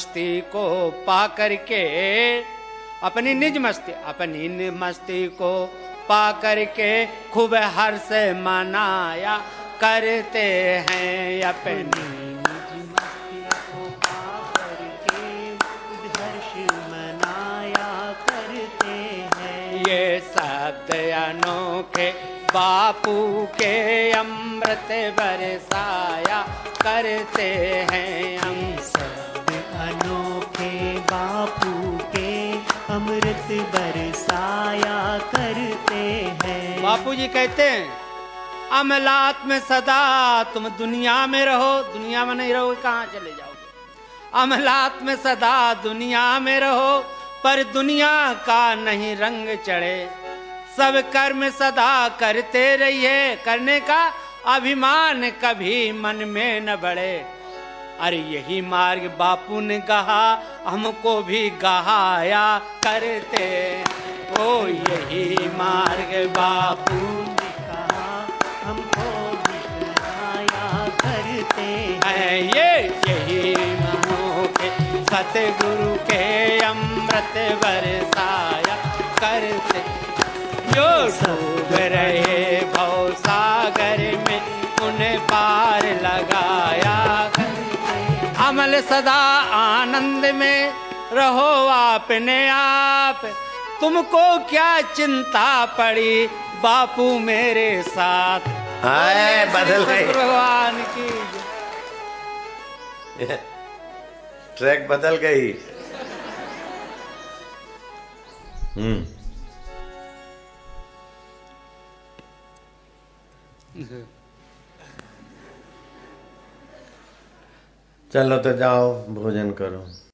मस्ती को पा करके, अपनी निज मस्ती, अपनी निज मस्ती को पा करके खूब हर्ष मनाया करते हैं अपनी ये अनोखे, बापू के अमृत बरसाया करते हैं हम शब्द अनोखे बापू के अमृत बरसाया करते हैं। बापू जी कहते हैं, अमलात में सदा तुम दुनिया में रहो, दुनिया में नहीं रहो कहाँ चले जाओगे? अमलात में सदा दुनिया में रहो, पर दुनिया का नहीं रंग चढ़े। सब कर्म सदा करते रहिए, करने का अभिमान कभी मन में न बढ़े। अरे यही मार्ग बापू ने कहा, हमको भी गहाया करते। ओ, यही मार्ग बापू ने कहा, हमको दिखाया करते। हैं ये यही मनोके सतगुरु के अमृत बरसाया करते। जो डूब रहे भव करते अमल सदा आनंद में रहो आपने आप। तुमको क्या चिंता पड़ी बापू मेरे साथ? हाय, बदल गई। भगवान की ट्रैक बदल गई। हम्म। चलो तो जाओ भोजन करो।